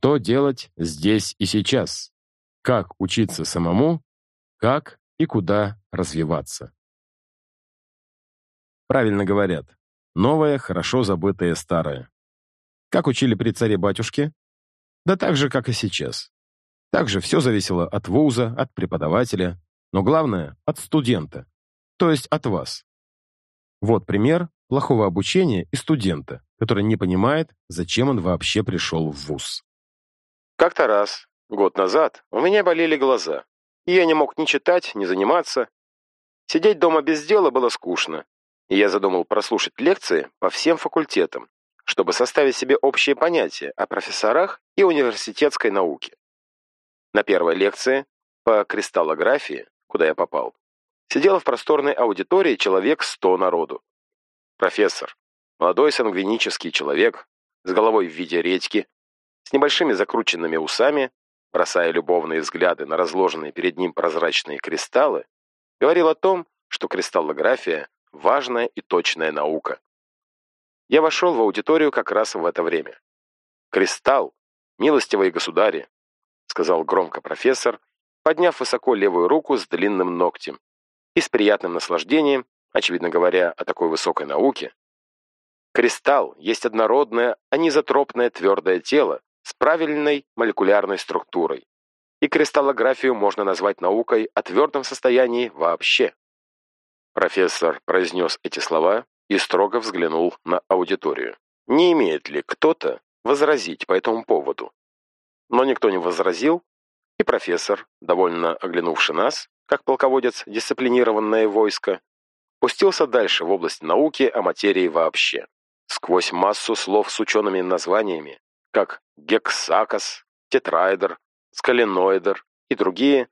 что делать здесь и сейчас, как учиться самому, как и куда развиваться. Правильно говорят, новое хорошо забытое старое. Как учили при царе-батюшке? Да так же, как и сейчас. Также все зависело от вуза, от преподавателя, но главное — от студента, то есть от вас. Вот пример плохого обучения и студента, который не понимает, зачем он вообще пришел в вуз. Как-то раз, год назад, у меня болели глаза, и я не мог ни читать, ни заниматься. Сидеть дома без дела было скучно, и я задумал прослушать лекции по всем факультетам, чтобы составить себе общее понятие о профессорах и университетской науке. На первой лекции по кристаллографии, куда я попал, сидело в просторной аудитории человек сто народу. Профессор, молодой сангвинический человек, с головой в виде редьки, с небольшими закрученными усами, бросая любовные взгляды на разложенные перед ним прозрачные кристаллы, говорил о том, что кристаллография – важная и точная наука. Я вошел в аудиторию как раз в это время. «Кристалл, милостивые государи», — сказал громко профессор, подняв высоко левую руку с длинным ногтем и с приятным наслаждением, очевидно говоря о такой высокой науке. Кристалл есть однородное, анизотропное твердое тело с правильной молекулярной структурой. И кристаллографию можно назвать наукой о твердом состоянии вообще. Профессор произнес эти слова и строго взглянул на аудиторию. Не имеет ли кто-то возразить по этому поводу? Но никто не возразил, и профессор, довольно оглянувши нас, как полководец дисциплинированное войско, пустился дальше в область науки о материи вообще. Сквозь массу слов с учеными названиями, как гексакос, тетраэдр, скаленоэдр и другие,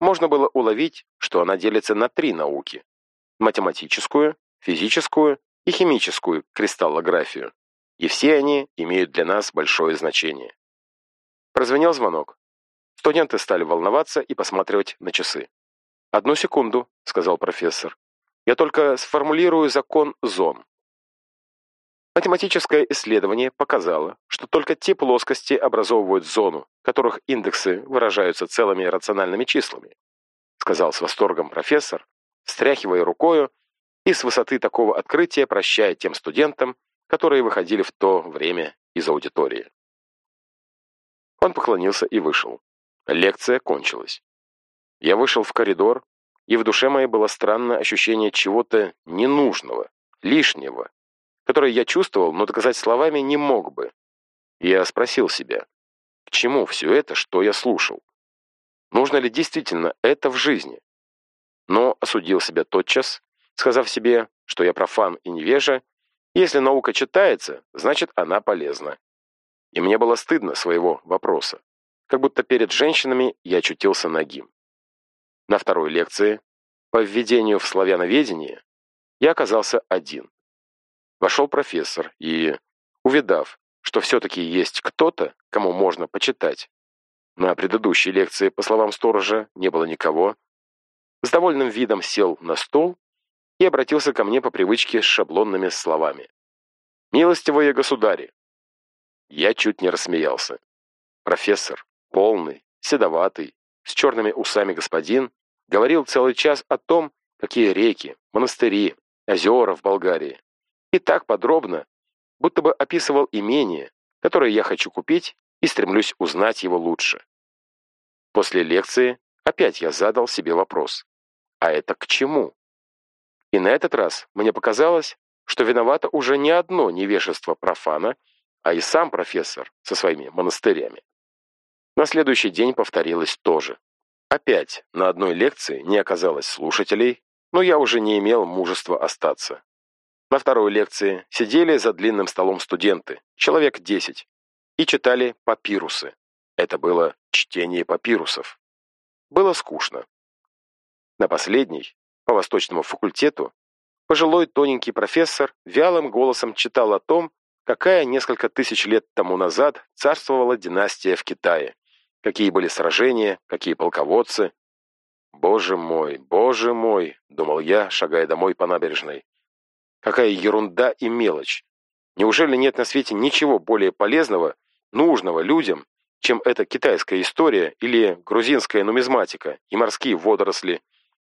можно было уловить, что она делится на три науки – математическую, физическую и химическую кристаллографию, и все они имеют для нас большое значение. Прозвенел звонок. Студенты стали волноваться и посматривать на часы. «Одну секунду», — сказал профессор. «Я только сформулирую закон зон». Математическое исследование показало, что только те плоскости образовывают зону, которых индексы выражаются целыми рациональными числами, сказал с восторгом профессор, встряхивая рукою и с высоты такого открытия прощая тем студентам, которые выходили в то время из аудитории. Он поклонился и вышел. Лекция кончилась. Я вышел в коридор, и в душе моей было странное ощущение чего-то ненужного, лишнего, которое я чувствовал, но доказать словами не мог бы. Я спросил себя, к чему все это, что я слушал? Нужно ли действительно это в жизни? Но осудил себя тотчас сказав себе, что я профан и невежа, если наука читается, значит, она полезна. И мне было стыдно своего вопроса, как будто перед женщинами я очутился нагим. На второй лекции, по введению в славяноведение, я оказался один. Вошел профессор и, увидав, что все-таки есть кто-то, кому можно почитать, на предыдущей лекции, по словам сторожа, не было никого, с довольным видом сел на стол и обратился ко мне по привычке с шаблонными словами. «Милостивые государи!» Я чуть не рассмеялся. Профессор, полный, седоватый, с черными усами господин, говорил целый час о том, какие реки, монастыри, озера в Болгарии. И так подробно, будто бы описывал имение, которое я хочу купить и стремлюсь узнать его лучше. После лекции опять я задал себе вопрос. А это к чему? И на этот раз мне показалось, что виновато уже не одно невежество профана, а и сам профессор со своими монастырями. На следующий день повторилось то же. Опять на одной лекции не оказалось слушателей, но я уже не имел мужества остаться. На второй лекции сидели за длинным столом студенты, человек десять, и читали папирусы. Это было чтение папирусов. Было скучно. На последней по восточному факультету, пожилой тоненький профессор вялым голосом читал о том, какая несколько тысяч лет тому назад царствовала династия в Китае, какие были сражения, какие полководцы. «Боже мой, боже мой!» — думал я, шагая домой по набережной. «Какая ерунда и мелочь! Неужели нет на свете ничего более полезного, нужного людям, чем эта китайская история или грузинская нумизматика и морские водоросли,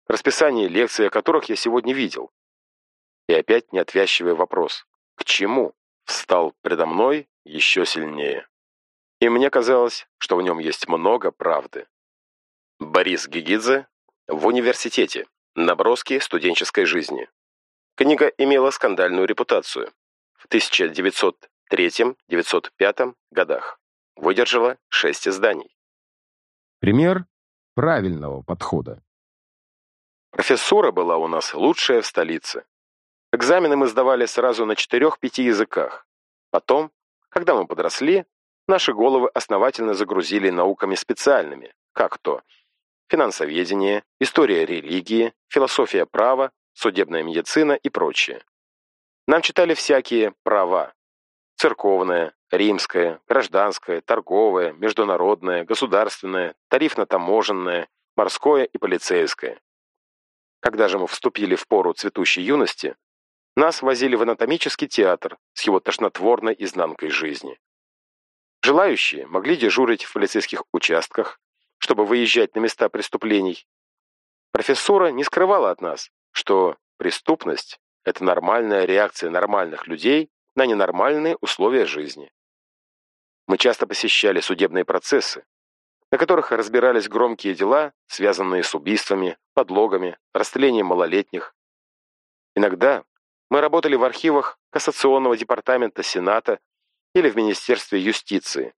расписание лекций о которых я сегодня видел. И опять неотвязчивый вопрос «К чему?» встал предо мной еще сильнее. И мне казалось, что в нем есть много правды. Борис Гигидзе в университете. Наброски студенческой жизни. Книга имела скандальную репутацию. В 1903-1905 годах. Выдержала шесть изданий. Пример правильного подхода. Профессура была у нас лучшая в столице. Экзамены мы сдавали сразу на четырех-пяти языках. Потом, когда мы подросли, наши головы основательно загрузили науками специальными, как то финансоведение, история религии, философия права, судебная медицина и прочее. Нам читали всякие права. Церковное, римское, гражданское, торговое, международное, государственное, тарифно-таможенное, морское и полицейское. Когда же мы вступили в пору цветущей юности, нас возили в анатомический театр с его тошнотворной изнанкой жизни. Желающие могли дежурить в полицейских участках, чтобы выезжать на места преступлений. Профессора не скрывала от нас, что преступность – это нормальная реакция нормальных людей на ненормальные условия жизни. Мы часто посещали судебные процессы, на которых разбирались громкие дела, связанные с убийствами, подлогами, расстрелением малолетних. Иногда мы работали в архивах Кассационного департамента Сената или в Министерстве юстиции,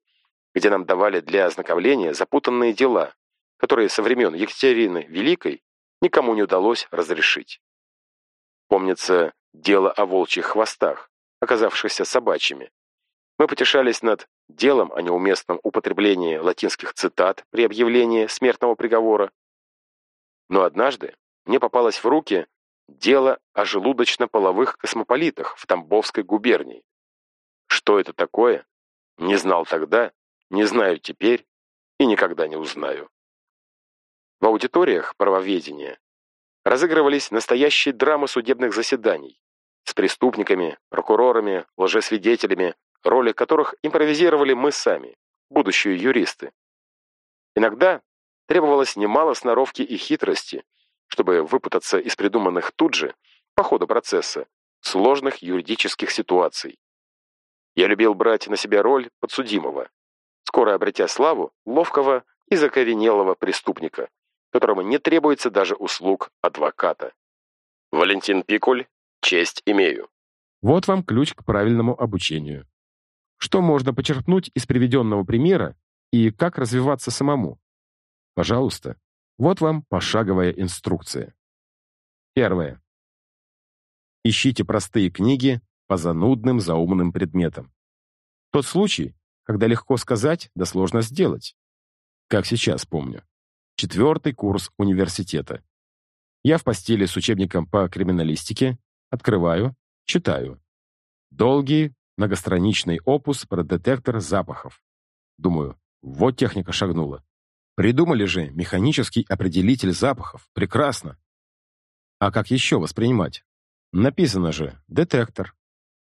где нам давали для ознакомления запутанные дела, которые со времен Екатерины Великой никому не удалось разрешить. Помнится дело о волчьих хвостах, оказавшихся собачьими. Мы потешались над делом о неуместном употреблении латинских цитат при объявлении смертного приговора. Но однажды мне попалось в руки дело о желудочно-половых космополитах в Тамбовской губернии. Что это такое, не знал тогда не знаю теперь и никогда не узнаю. В аудиториях правоведения разыгрывались настоящие драмы судебных заседаний с преступниками, прокурорами, лжесвидетелями, роли которых импровизировали мы сами, будущие юристы. Иногда требовалось немало сноровки и хитрости, чтобы выпутаться из придуманных тут же, по ходу процесса, сложных юридических ситуаций. Я любил брать на себя роль подсудимого, скоро обретя славу ловкого и закоренелого преступника, которому не требуется даже услуг адвоката. Валентин Пикуль, честь имею. Вот вам ключ к правильному обучению. Что можно почерпнуть из приведенного примера и как развиваться самому? Пожалуйста, вот вам пошаговая инструкция. Первое. Ищите простые книги по занудным заумным предметам. Тот случай, когда легко сказать, да сложно сделать. Как сейчас помню. Четвертый курс университета. Я в постели с учебником по криминалистике, открываю, читаю. Долгий, многостраничный опус про детектор запахов. Думаю, вот техника шагнула. Придумали же механический определитель запахов. Прекрасно. А как еще воспринимать? Написано же «детектор».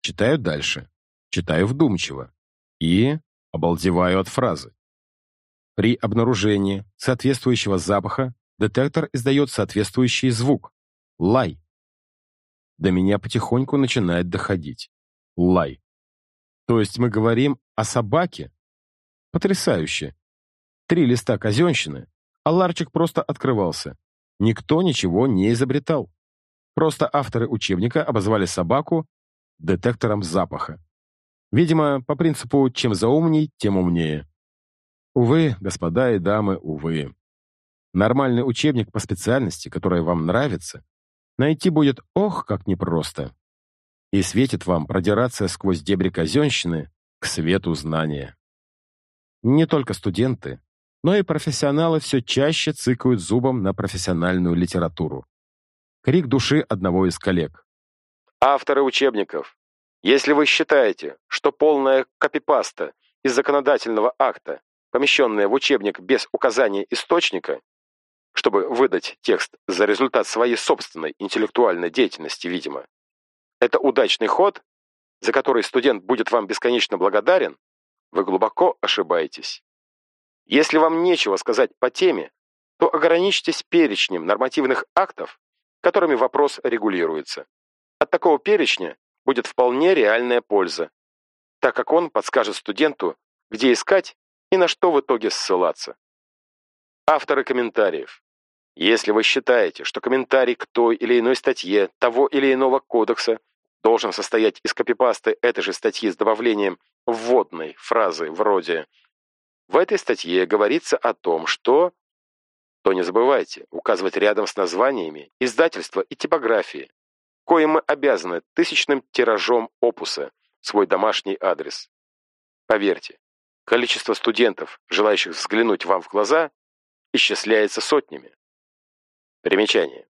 Читаю дальше. Читаю вдумчиво. И обалдеваю от фразы. При обнаружении соответствующего запаха детектор издает соответствующий звук — лай. До меня потихоньку начинает доходить. Лай. То есть мы говорим о собаке? Потрясающе. Три листа казенщины, а ларчик просто открывался. Никто ничего не изобретал. Просто авторы учебника обозвали собаку детектором запаха. Видимо, по принципу «чем заумней, тем умнее». Увы, господа и дамы, увы. Нормальный учебник по специальности, которая вам нравится, найти будет ох, как непросто. И светит вам продираться сквозь дебри казенщины к свету знания. Не только студенты, но и профессионалы все чаще цыкают зубом на профессиональную литературу. Крик души одного из коллег. Авторы учебников, если вы считаете, что полная копипаста из законодательного акта, помещенная в учебник без указания источника, чтобы выдать текст за результат своей собственной интеллектуальной деятельности, видимо, это удачный ход, за который студент будет вам бесконечно благодарен, вы глубоко ошибаетесь. Если вам нечего сказать по теме, то ограничьтесь перечнем нормативных актов, которыми вопрос регулируется. От такого перечня будет вполне реальная польза, так как он подскажет студенту, где искать и на что в итоге ссылаться. Авторы комментариев. Если вы считаете, что комментарий к той или иной статье того или иного кодекса должен состоять из копипасты этой же статьи с добавлением вводной фразы вроде «В этой статье говорится о том, что…», то не забывайте указывать рядом с названиями издательства и типографии, коим мы обязаны тысячным тиражом опуса, свой домашний адрес. Поверьте, количество студентов, желающих взглянуть вам в глаза, исчисляется сотнями. Примечание.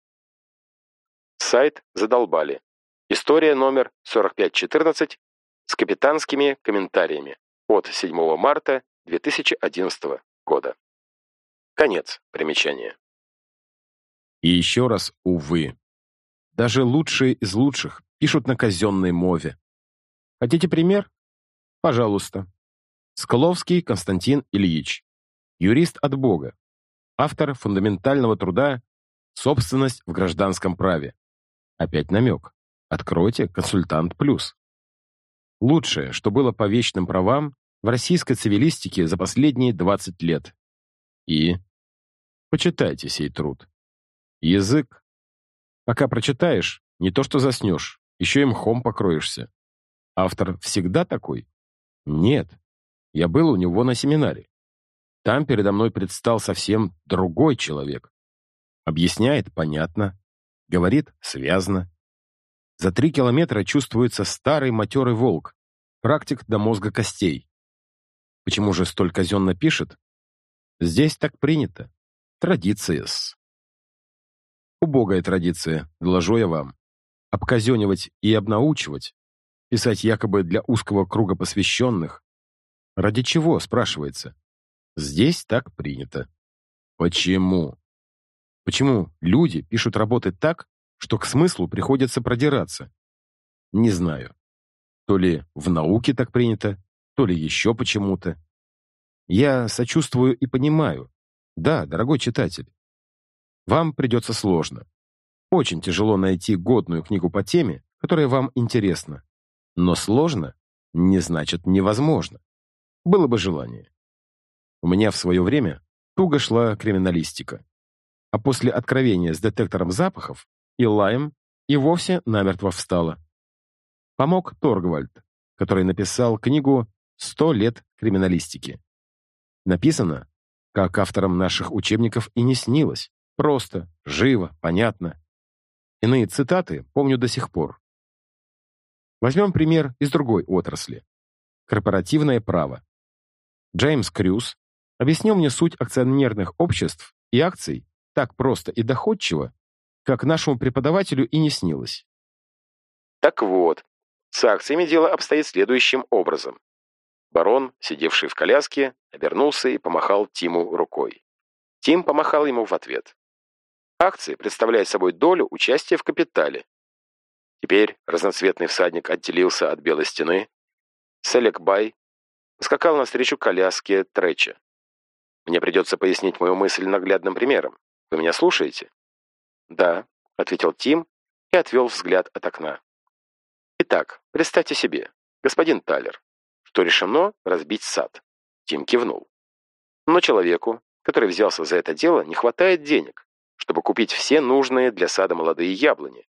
Сайт задолбали. История номер 4514 с капитанскими комментариями от 7 марта 2011 года. Конец примечания. И еще раз, увы. Даже лучшие из лучших пишут на казенной мове. Хотите пример? Пожалуйста. Скловский Константин Ильич. Юрист от Бога. Автор фундаментального труда «Собственность в гражданском праве». Опять намек. Откройте «Консультант плюс». Лучшее, что было по вечным правам в российской цивилистике за последние 20 лет. И почитайте сей труд. Язык. Пока прочитаешь, не то что заснешь, еще и мхом покроешься. Автор всегда такой? Нет. Я был у него на семинаре. Там передо мной предстал совсем другой человек. Объясняет понятно, говорит связно. За три километра чувствуется старый матерый волк, практик до мозга костей. Почему же столь казенно пишет? Здесь так принято. Традиция-с. Убогая традиция, доложу я вам. Обказенивать и обнаучивать, писать якобы для узкого круга посвященных. Ради чего, спрашивается? Здесь так принято. Почему? Почему люди пишут работы так, что к смыслу приходится продираться? Не знаю. То ли в науке так принято, то ли еще почему-то. Я сочувствую и понимаю. Да, дорогой читатель. Вам придется сложно. Очень тяжело найти годную книгу по теме, которая вам интересна. Но сложно не значит невозможно. Было бы желание. У меня в свое время туго шла криминалистика. А после откровения с детектором запахов и лаем и вовсе намертво встала. Помог Торгвальд, который написал книгу «Сто лет криминалистики». Написано, как авторам наших учебников и не снилось. Просто, живо, понятно. Иные цитаты помню до сих пор. Возьмем пример из другой отрасли. Корпоративное право. Джеймс Крюс объяснил мне суть акционерных обществ и акций так просто и доходчиво, как нашему преподавателю и не снилось. Так вот, с акциями дело обстоит следующим образом. Барон, сидевший в коляске, обернулся и помахал Тиму рукой. Тим помахал ему в ответ. Акции представляют собой долю участия в капитале. Теперь разноцветный всадник отделился от белой стены. Селек Бай скакал навстречу коляске Треча. Мне придется пояснить мою мысль наглядным примером. Вы меня слушаете? Да, ответил Тим и отвел взгляд от окна. Итак, представьте себе, господин Талер, что решено разбить сад. Тим кивнул. Но человеку, который взялся за это дело, не хватает денег, чтобы купить все нужные для сада молодые яблони.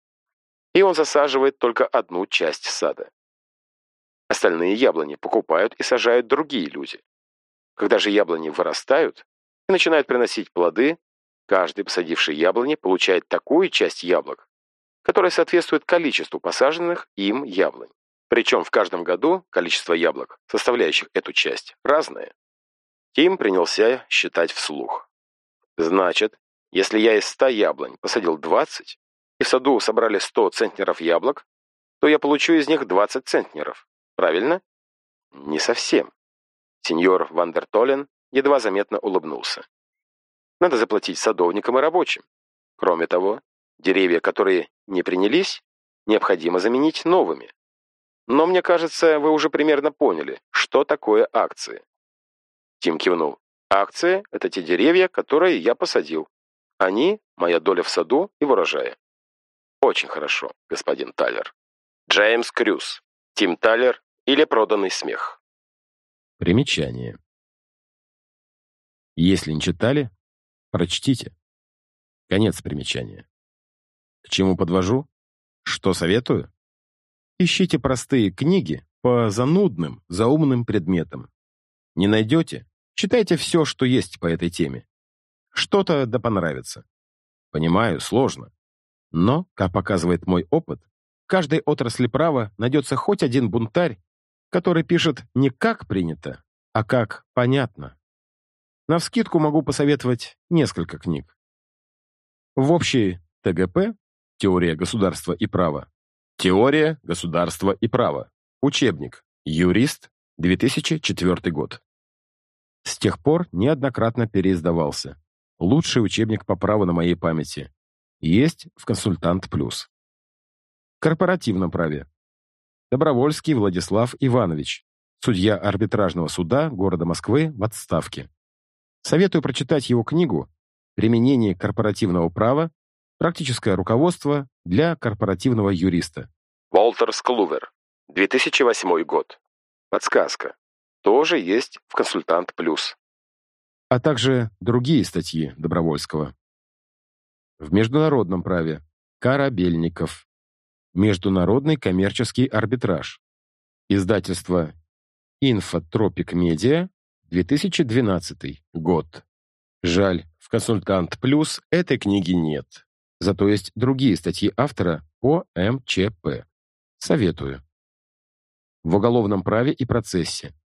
И он засаживает только одну часть сада. Остальные яблони покупают и сажают другие люди. Когда же яблони вырастают и начинают приносить плоды, каждый посадивший яблони получает такую часть яблок, которое соответствует количеству посаженных им яблонь. Причем в каждом году количество яблок, составляющих эту часть, разное. Тим принялся считать вслух. Значит, если я из 100 яблонь посадил 20, и в саду собрали 100 центнеров яблок, то я получу из них 20 центнеров. Правильно? Не совсем. Сеньор Вандертолен едва заметно улыбнулся. Надо заплатить садовникам и рабочим. Кроме того, Деревья, которые не принялись, необходимо заменить новыми. Но мне кажется, вы уже примерно поняли, что такое акции. Тим кивнул. Акции – это те деревья, которые я посадил. Они – моя доля в саду и в урожае. Очень хорошо, господин Тайлер. Джеймс Крюс, Тим Тайлер или проданный смех. Примечание. Если не читали, прочтите. Конец примечания. К чему подвожу? Что советую? Ищите простые книги по занудным, заумным предметам. Не найдете? Читайте все, что есть по этой теме. Что-то да понравится. Понимаю, сложно. Но, как показывает мой опыт, в каждой отрасли права найдется хоть один бунтарь, который пишет не как принято, а как понятно. Навскидку могу посоветовать несколько книг. В общей ТГП «Теория государства и права» Теория государства и права. Учебник. Юрист. 2004 год. С тех пор неоднократно переиздавался. Лучший учебник по праву на моей памяти. Есть в «Консультант плюс». Корпоративном праве. Добровольский Владислав Иванович, судья арбитражного суда города Москвы в отставке. Советую прочитать его книгу «Применение корпоративного права Практическое руководство для корпоративного юриста. Уолтер Склувер. 2008 год. Подсказка. Тоже есть в «Консультант плюс». А также другие статьи Добровольского. В международном праве. Корабельников. Международный коммерческий арбитраж. Издательство Инфотропик Медиа, 2012 год. Жаль, в «Консультант плюс» этой книги нет. Зато есть другие статьи автора по МЧП. Советую. В уголовном праве и процессе.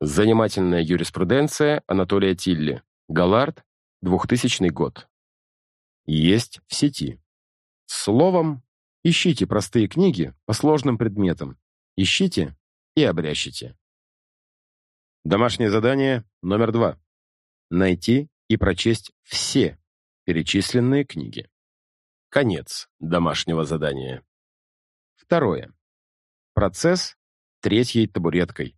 Занимательная юриспруденция Анатолия Тилли. Галард, 2000 год. Есть в сети. Словом, ищите простые книги по сложным предметам. Ищите и обрящите. Домашнее задание номер два. Найти и прочесть все перечисленные книги. Конец домашнего задания. Второе. Процесс третьей табуреткой.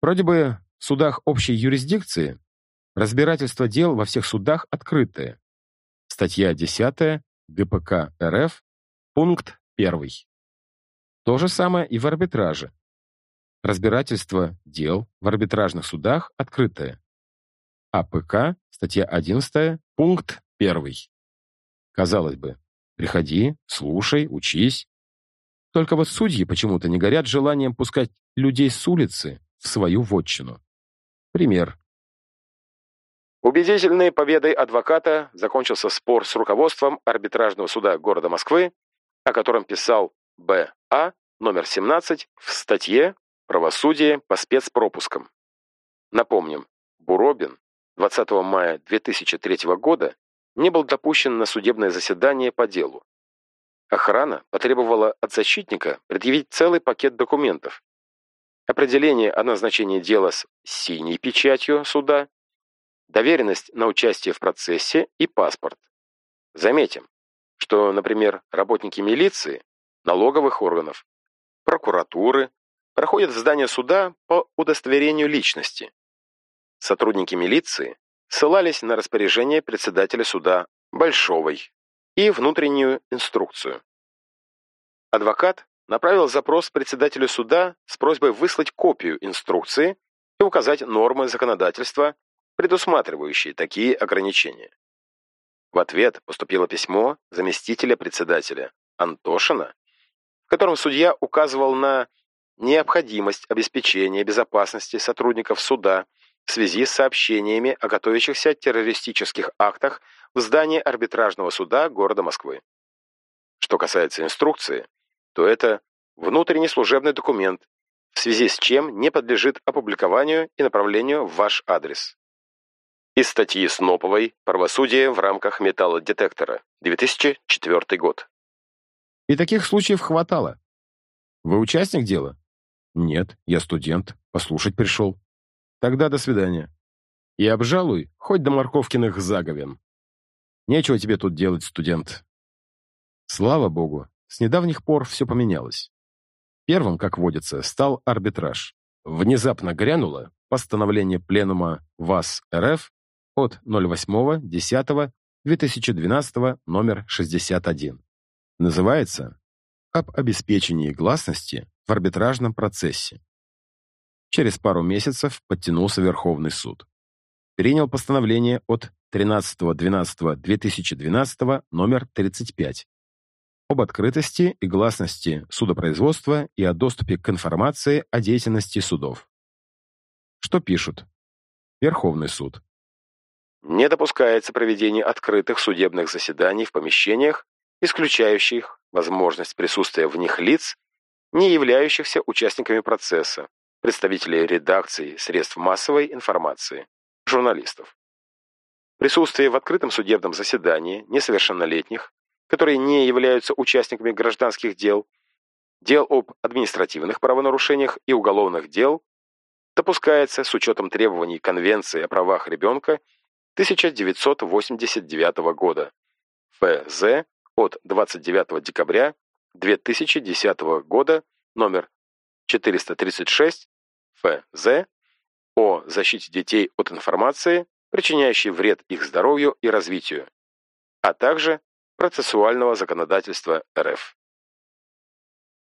Вроде бы в судах общей юрисдикции разбирательство дел во всех судах открытое. Статья 10 ГПК РФ, пункт 1. То же самое и в арбитраже. Разбирательство дел в арбитражных судах открытое. АПК, статья 11, пункт 1. Казалось бы, приходи, слушай, учись. Только вот судьи почему-то не горят желанием пускать людей с улицы в свою вотчину. Пример. Убедительной победой адвоката закончился спор с руководством арбитражного суда города Москвы, о котором писал Б.А. номер 17 в статье «Правосудие по спецпропускам». Напомним, Буробин 20 мая 2003 года не был допущен на судебное заседание по делу. Охрана потребовала от защитника предъявить целый пакет документов. Определение о назначении дела с синей печатью суда, доверенность на участие в процессе и паспорт. Заметим, что, например, работники милиции, налоговых органов, прокуратуры проходят в здание суда по удостоверению личности. Сотрудники милиции ссылались на распоряжение председателя суда Большовой и внутреннюю инструкцию. Адвокат направил запрос председателю суда с просьбой выслать копию инструкции и указать нормы законодательства, предусматривающие такие ограничения. В ответ поступило письмо заместителя председателя Антошина, в котором судья указывал на необходимость обеспечения безопасности сотрудников суда в связи с сообщениями о готовящихся террористических актах в здании арбитражного суда города Москвы. Что касается инструкции, то это внутренний служебный документ, в связи с чем не подлежит опубликованию и направлению в ваш адрес. Из статьи Сноповой «Правосудие в рамках металлодетектора», 2004 год. И таких случаев хватало. Вы участник дела? Нет, я студент, послушать пришел. Тогда до свидания. И обжалуй хоть до морковкиных заговен. Нечего тебе тут делать, студент. Слава богу, с недавних пор все поменялось. Первым, как водится, стал арбитраж. Внезапно грянуло постановление Пленума ВАС РФ от 08.10.2012 номер 61. Называется «Об обеспечении гласности в арбитражном процессе». Через пару месяцев подтянулся Верховный суд. Принял постановление от 13.12.2012 номер 35 об открытости и гласности судопроизводства и о доступе к информации о деятельности судов. Что пишут? Верховный суд. Не допускается проведение открытых судебных заседаний в помещениях, исключающих возможность присутствия в них лиц, не являющихся участниками процесса, представителей редакции средств массовой информации, журналистов. Присутствие в открытом судебном заседании несовершеннолетних, которые не являются участниками гражданских дел, дел об административных правонарушениях и уголовных дел, допускается с учетом требований Конвенции о правах ребенка 1989 года, ФЗ от 29 декабря 2010 года, номер 436, ФЗ, о защите детей от информации, причиняющей вред их здоровью и развитию, а также процессуального законодательства РФ.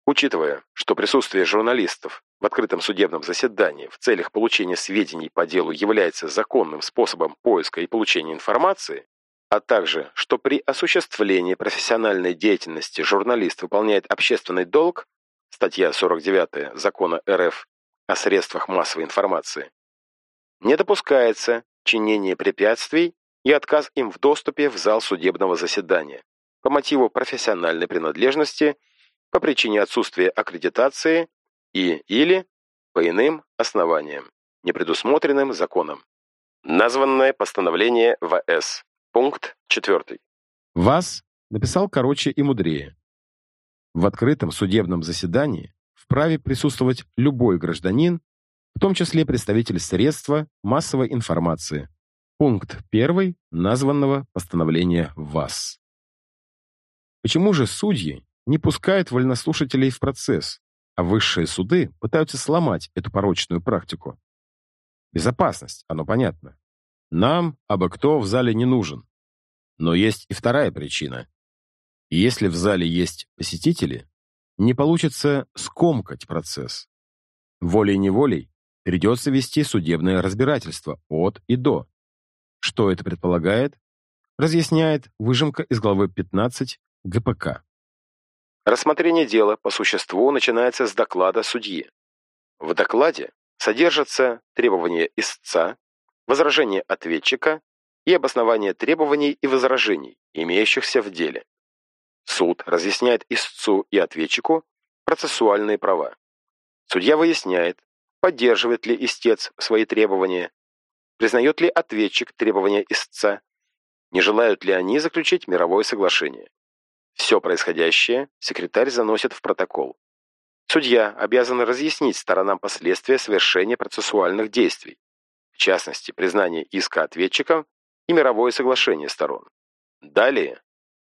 Учитывая, что присутствие журналистов в открытом судебном заседании в целях получения сведений по делу является законным способом поиска и получения информации, а также, что при осуществлении профессиональной деятельности журналист выполняет общественный долг, статья 49 Закона РФ о средствах массовой информации, не допускается чинение препятствий и отказ им в доступе в зал судебного заседания по мотиву профессиональной принадлежности, по причине отсутствия аккредитации и или по иным основаниям, не предусмотренным законом. Названное постановление ВС. Пункт 4. ВАС написал короче и мудрее. В открытом судебном заседании вправе присутствовать любой гражданин, в том числе представитель средства массовой информации, Пункт 1 названного постановления ВАС. Почему же судьи не пускают вольнослушателей в процесс, а высшие суды пытаются сломать эту порочную практику? Безопасность, оно понятно. Нам абы кто в зале не нужен. Но есть и вторая причина. Если в зале есть посетители, не получится скомкать процесс. Волей-неволей придется вести судебное разбирательство от и до. Что это предполагает? Разъясняет выжимка из главы 15 ГПК. Рассмотрение дела по существу начинается с доклада судьи. В докладе содержатся требования истца, возражения ответчика и обоснование требований и возражений, имеющихся в деле. Суд разъясняет истцу и ответчику процессуальные права. Судья выясняет, поддерживает ли истец свои требования, Признает ли ответчик требования истца? Не желают ли они заключить мировое соглашение? Все происходящее секретарь заносит в протокол. Судья обязан разъяснить сторонам последствия совершения процессуальных действий, в частности, признание иска ответчиком и мировое соглашение сторон. Далее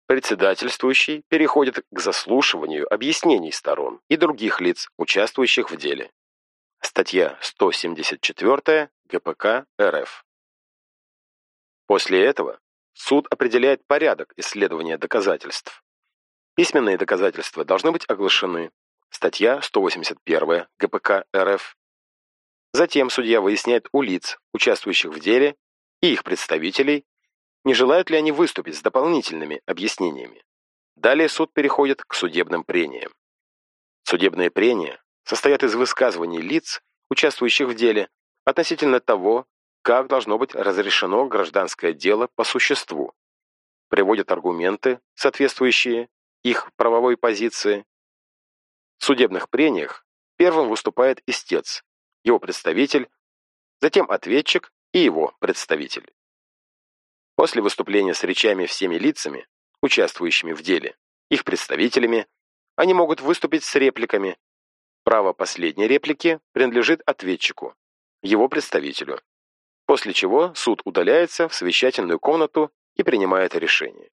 председательствующий переходит к заслушиванию объяснений сторон и других лиц, участвующих в деле. Статья 174 ГПК РФ. После этого суд определяет порядок исследования доказательств. Письменные доказательства должны быть оглашены. Статья 181 ГПК РФ. Затем судья выясняет у лиц, участвующих в деле, и их представителей, не желают ли они выступить с дополнительными объяснениями. Далее суд переходит к судебным прениям. Судебные прения состоят из высказываний лиц, участвующих в деле, относительно того, как должно быть разрешено гражданское дело по существу. Приводят аргументы, соответствующие их правовой позиции. В судебных прениях первым выступает истец, его представитель, затем ответчик и его представитель. После выступления с речами всеми лицами, участвующими в деле, их представителями, они могут выступить с репликами, Право последней реплики принадлежит ответчику, его представителю, после чего суд удаляется в совещательную комнату и принимает решение.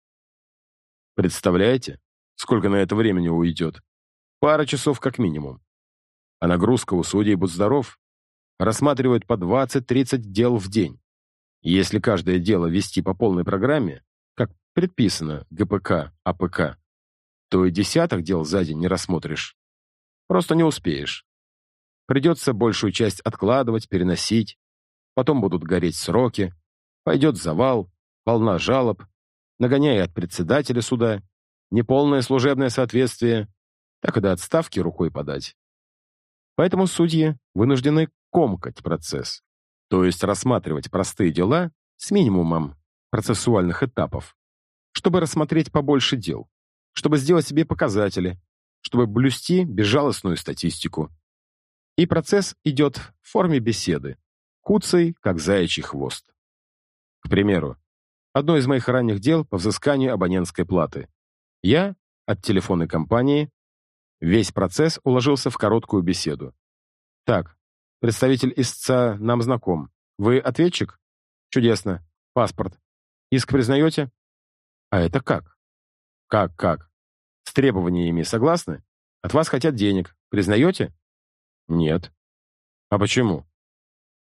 Представляете, сколько на это времени уйдет? Пара часов как минимум. А нагрузка у судей, будь здоров. рассматривают по 20-30 дел в день. И если каждое дело вести по полной программе, как предписано ГПК, АПК, то и десяток дел за день не рассмотришь. Просто не успеешь. Придется большую часть откладывать, переносить. Потом будут гореть сроки. Пойдет завал, волна жалоб, нагоняя от председателя суда, неполное служебное соответствие, так и до отставки рукой подать. Поэтому судьи вынуждены комкать процесс, то есть рассматривать простые дела с минимумом процессуальных этапов, чтобы рассмотреть побольше дел, чтобы сделать себе показатели, чтобы блюсти безжалостную статистику. И процесс идет в форме беседы, куцей, как заячий хвост. К примеру, одно из моих ранних дел по взысканию абонентской платы. Я от телефонной компании весь процесс уложился в короткую беседу. Так, представитель истца нам знаком. Вы ответчик? Чудесно. Паспорт. Иск признаете? А это как? Как-как? С требованиями согласны? От вас хотят денег. Признаете? Нет. А почему?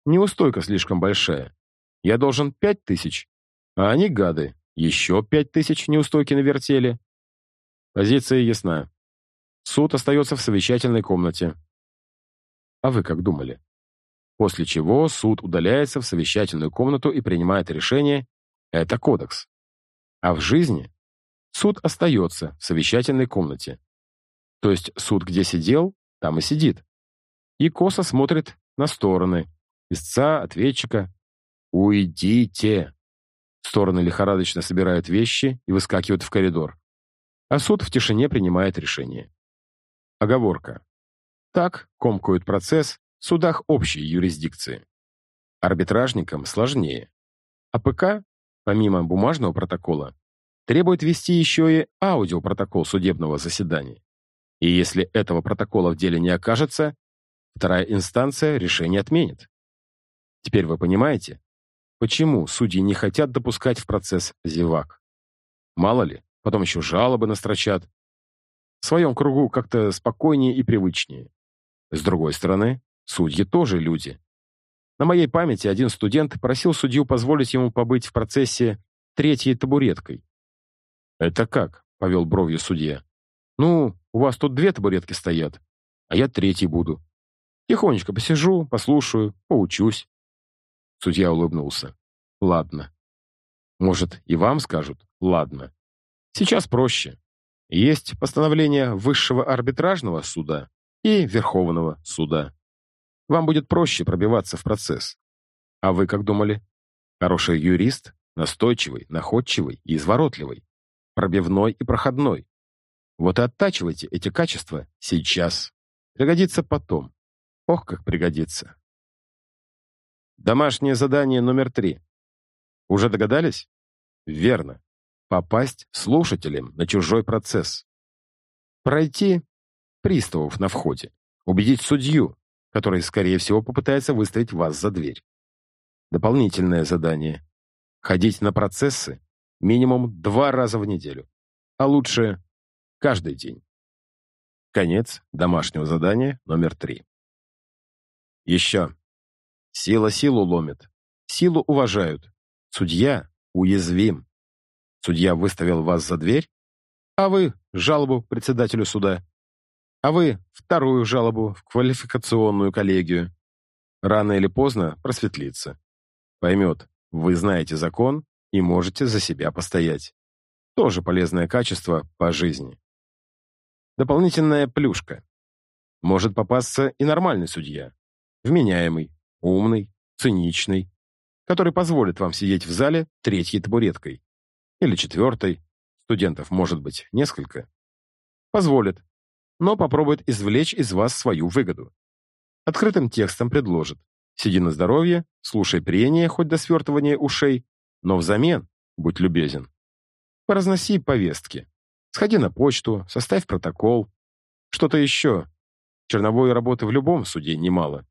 Неустойка слишком большая. Я должен пять тысяч, а они, гады, еще пять тысяч неустойки навертели. Позиция ясна. Суд остается в совещательной комнате. А вы как думали? После чего суд удаляется в совещательную комнату и принимает решение. Это кодекс. А в жизни суд остается в совещательной комнате. То есть суд где сидел, там и сидит. И косо смотрит на стороны. Истца, ответчика. «Уйдите!» Стороны лихорадочно собирают вещи и выскакивают в коридор. А суд в тишине принимает решение. Оговорка. Так комкают процесс в судах общей юрисдикции. Арбитражникам сложнее. АПК, помимо бумажного протокола, требует вести еще и аудиопротокол судебного заседания. И если этого протокола в деле не окажется, вторая инстанция решение отменит. Теперь вы понимаете, Почему судьи не хотят допускать в процесс зевак? Мало ли, потом еще жалобы настрочат. В своем кругу как-то спокойнее и привычнее. С другой стороны, судьи тоже люди. На моей памяти один студент просил судью позволить ему побыть в процессе третьей табуреткой. «Это как?» — повел бровью судья. «Ну, у вас тут две табуретки стоят, а я третий буду. Тихонечко посижу, послушаю, поучусь. Судья улыбнулся. Ладно. Может, и вам скажут «ладно». Сейчас проще. Есть постановление Высшего арбитражного суда и Верховного суда. Вам будет проще пробиваться в процесс. А вы как думали? Хороший юрист, настойчивый, находчивый и изворотливый, пробивной и проходной. Вот и оттачивайте эти качества сейчас. Пригодится потом. Ох, как пригодится. Домашнее задание номер три. Уже догадались? Верно. Попасть слушателем на чужой процесс. Пройти приставов на входе. Убедить судью, который, скорее всего, попытается выставить вас за дверь. Дополнительное задание. Ходить на процессы минимум два раза в неделю. А лучше каждый день. Конец домашнего задания номер три. Еще. Сила силу ломит. Силу уважают. Судья уязвим. Судья выставил вас за дверь, а вы жалобу председателю суда. А вы вторую жалобу в квалификационную коллегию. Рано или поздно просветлится. Поймет, вы знаете закон и можете за себя постоять. Тоже полезное качество по жизни. Дополнительная плюшка. Может попасться и нормальный судья. Вменяемый, умный, циничный, который позволит вам сидеть в зале третьей табуреткой. Или четвертой, студентов может быть несколько. Позволит, но попробует извлечь из вас свою выгоду. Открытым текстом предложит. Сиди на здоровье, слушай прения хоть до свертывания ушей, но взамен будь любезен. Поразноси повестки. Сходи на почту, составь протокол. Что-то еще. Черновой работы в любом суде немало.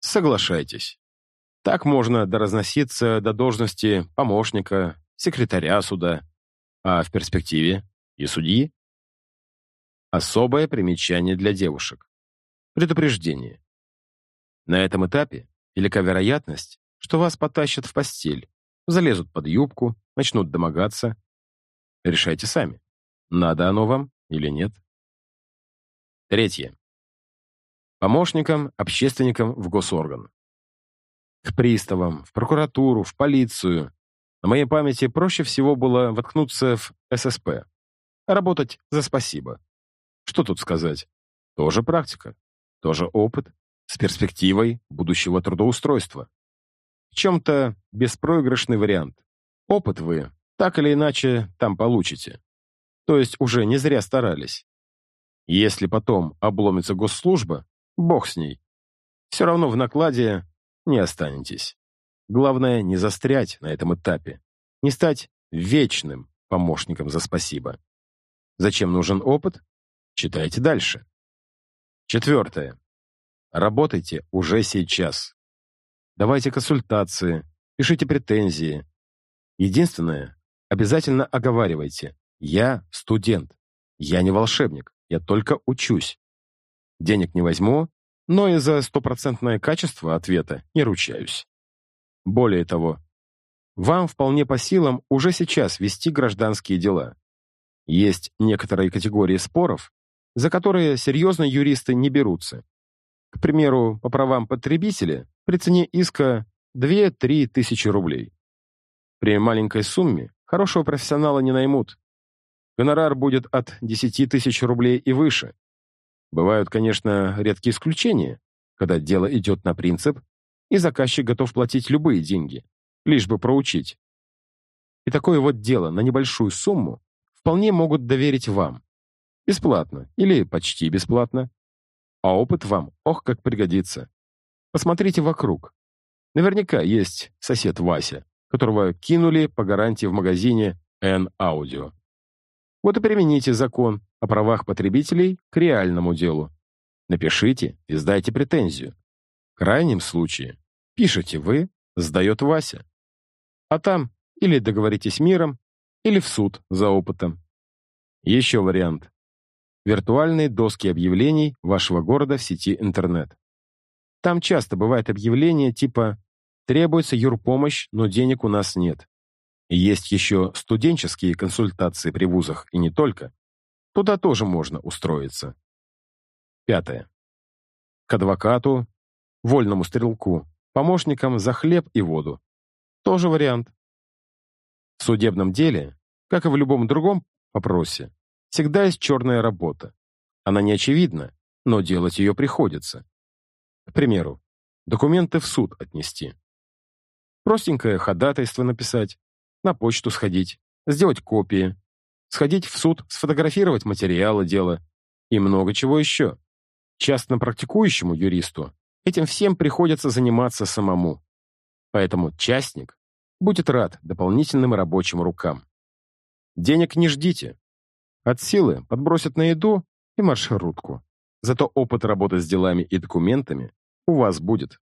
Соглашайтесь. Так можно доразноситься до должности помощника, секретаря суда, а в перспективе и судьи. Особое примечание для девушек. Предупреждение. На этом этапе велика вероятность, что вас потащат в постель, залезут под юбку, начнут домогаться. Решайте сами, надо оно вам или нет. Третье. Помощникам, общественникам в госорган. К приставам, в прокуратуру, в полицию. На моей памяти проще всего было воткнуться в ССП. Работать за спасибо. Что тут сказать? Тоже практика, тоже опыт, с перспективой будущего трудоустройства. В чем-то беспроигрышный вариант. Опыт вы, так или иначе, там получите. То есть уже не зря старались. Если потом обломится госслужба, бог с ней. Все равно в накладе не останетесь. Главное, не застрять на этом этапе, не стать вечным помощником за спасибо. Зачем нужен опыт? Читайте дальше. Четвертое. Работайте уже сейчас. Давайте консультации, пишите претензии. Единственное, обязательно оговаривайте. Я студент. Я не волшебник. Я только учусь. Денег не возьму, но и за стопроцентное качество ответа не ручаюсь. Более того, вам вполне по силам уже сейчас вести гражданские дела. Есть некоторые категории споров, за которые серьезно юристы не берутся. К примеру, по правам потребителя при цене иска 2-3 тысячи рублей. При маленькой сумме хорошего профессионала не наймут. Гонорар будет от 10 тысяч рублей и выше. Бывают, конечно, редкие исключения, когда дело идет на принцип, и заказчик готов платить любые деньги, лишь бы проучить. И такое вот дело на небольшую сумму вполне могут доверить вам. Бесплатно или почти бесплатно. А опыт вам, ох, как пригодится. Посмотрите вокруг. Наверняка есть сосед Вася, которого кинули по гарантии в магазине N-Audio. Вот и примените закон о правах потребителей к реальному делу. Напишите и сдайте претензию. Крайнем случае, пишете вы, сдает Вася. А там или договоритесь миром, или в суд за опытом. Еще вариант. Виртуальные доски объявлений вашего города в сети интернет. Там часто бывает объявление типа «Требуется юрпомощь, но денег у нас нет». есть еще студенческие консультации при вузах, и не только. Туда тоже можно устроиться. Пятое. К адвокату, вольному стрелку, помощникам за хлеб и воду. Тоже вариант. В судебном деле, как и в любом другом вопросе, всегда есть черная работа. Она не очевидна, но делать ее приходится. К примеру, документы в суд отнести. Простенькое ходатайство написать, на почту сходить, сделать копии, сходить в суд, сфотографировать материалы дела и много чего еще. Частно практикующему юристу этим всем приходится заниматься самому. Поэтому частник будет рад дополнительным рабочим рукам. Денег не ждите. От силы подбросят на еду и маршрутку. Зато опыт работы с делами и документами у вас будет.